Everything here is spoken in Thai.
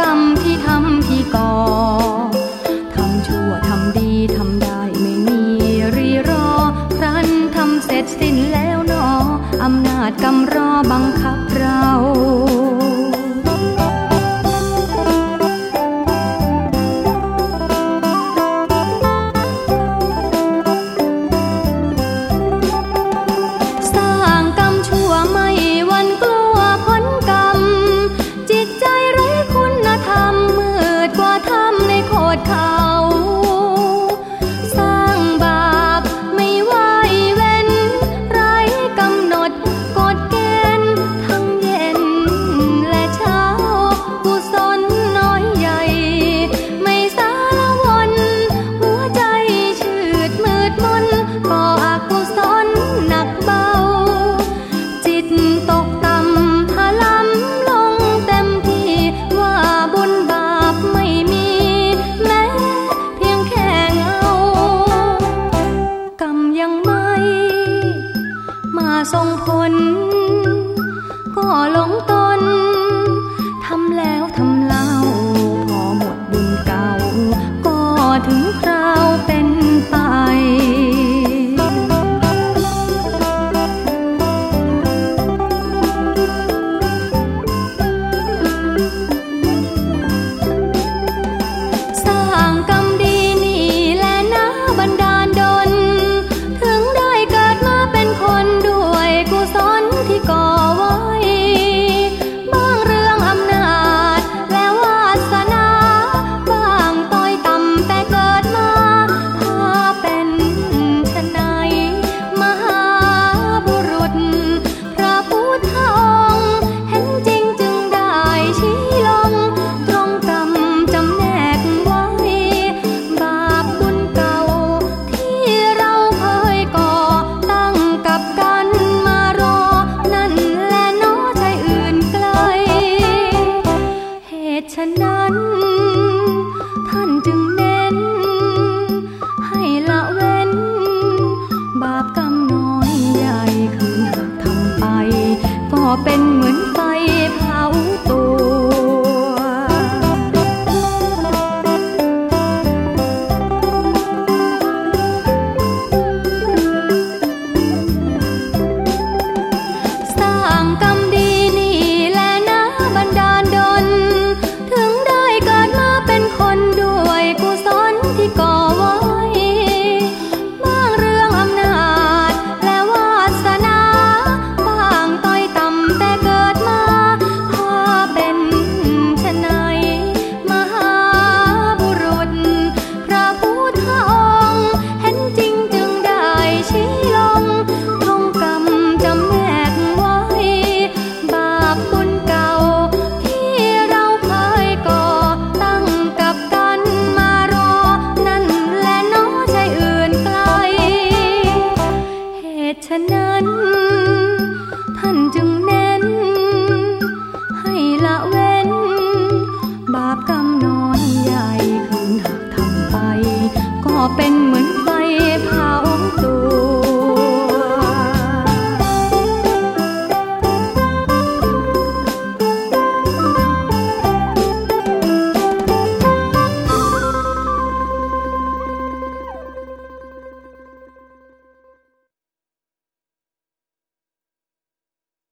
กรรมที่ทำที่ก่อทำชั่วทำดีทำได้ไม่มีรีรอ ครั้นทำเสร็จสิ้นแล้วหนออำนาจกรรมรอบังคับเรา ทรงตัว เป็นเหมือนไฟเผาตัว